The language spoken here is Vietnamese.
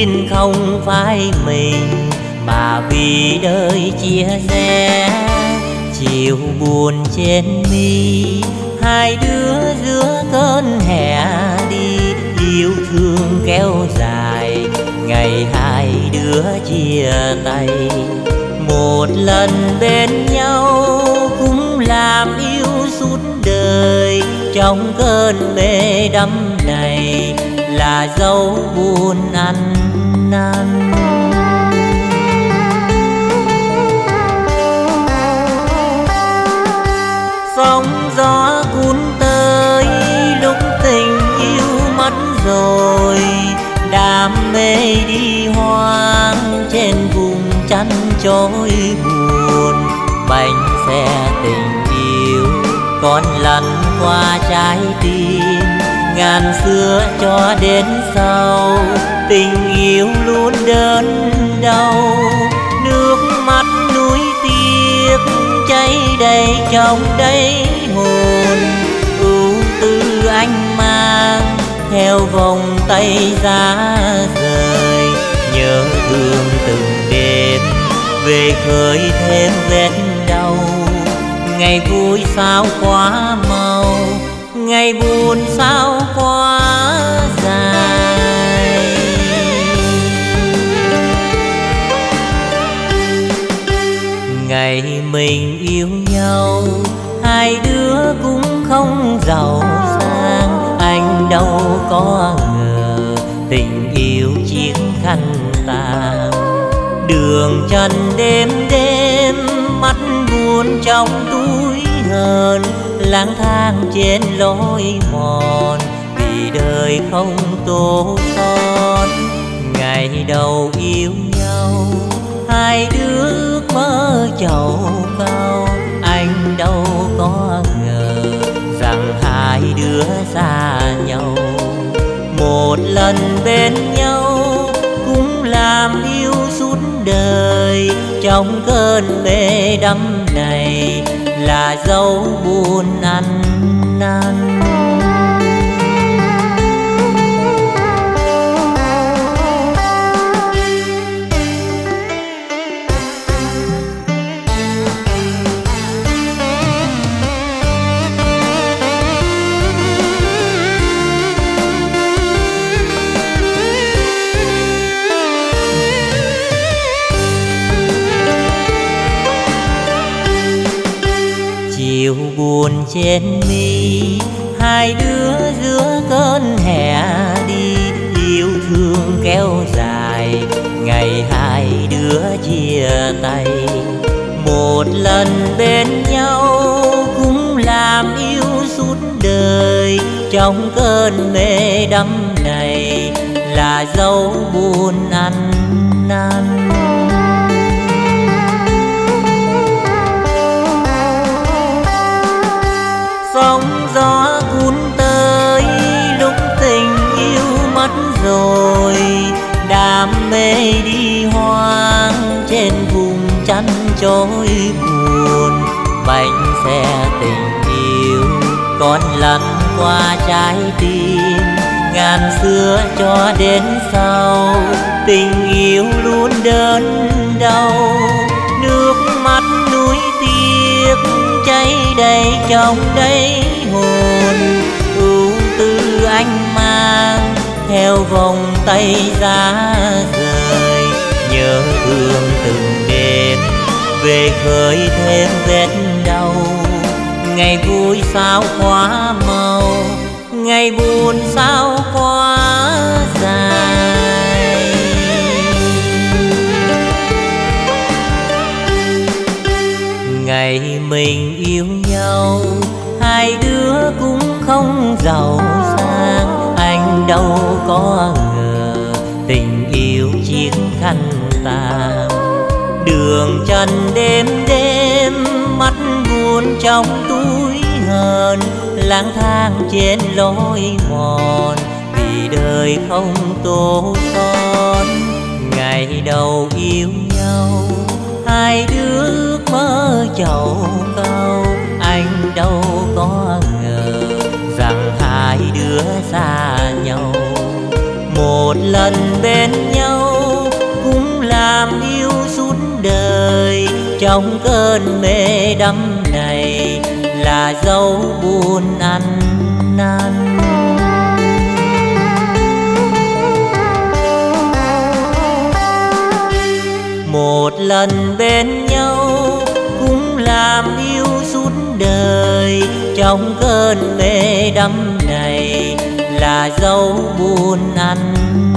xin không phải mình, mà vì đời chia rẽ chiều buồn trên mi, hai đứa giữa cơn hè đi, yêu thương kéo dài, ngày hai đứa chia tay. Một lần bên nhau cũng làm yêu suốt đời, trong cơn mê đắm này là dấu buồn ăn năn sóng gió cuốn tới, lúc tình yêu mất rồi, đam mê đi hoang trên vùng chăn trôi buồn. Bánh xe tình yêu còn lăn qua trái tim, ngàn xưa cho đến sau tình yêu luôn đớn đau. Nước mắt núi tiếc cháy đầy trong đáy hồn. Ưu tư anh mang theo vòng tay giá rời. Nhớ thương từng đêm, về khơi thêm vết đau. Ngày vui sao quá mau, ngày buồn sao quá mình yêu nhau, hai đứa cũng không giàu sang. Anh đâu có ngờ tình yêu chiếc khăn tàn đường trần đêm đêm, mắt buồn trong túi hờn. Lang thang trên lối mòn, vì đời không tô son. Ngày đầu yêu nhau, hai đứa mơ chầu bên nhau, cũng làm yêu suốt đời. Trong cơn mê đắm này là dấu buồn ăn năn. Chiều buồn trên mi, hai đứa giữa cơn hè đi. Yêu thương kéo dài, ngày hai đứa chia tay. Một lần bên nhau cũng làm yêu suốt đời. Trong cơn mê đắm này là dấu buồn ăn năn. Chăn trôi buồn. Bánh xe tình yêu còn lăn qua trái tim. Ngàn xưa cho đến sau, tình yêu luôn đớn đau. Nước mắt núi tiếc, cháy đầy trong đây hồn. Ưu tư anh mang, theo vòng tay ra rời. Nhớ thương từng đêm về khơi thêm vết đau. Ngày vui sao quá mau, ngày buồn sao quá dài. Ngày mình yêu nhau, hai đứa cũng không giàu sang. Anh đâu có ngờ tình yêu chiến khăn tàn đường trần đêm đêm, mắt buồn trong túi hờn, lang thang trên lối mòn, vì đời không tố son. Ngày đầu yêu nhau, hai đứa mơ chầu con. Trong cơn mê đắm này là dấu buồn ăn năn. Một lần bên nhau cũng làm yêu suốt đời, trong cơn mê đắm này là dấu buồn ăn năn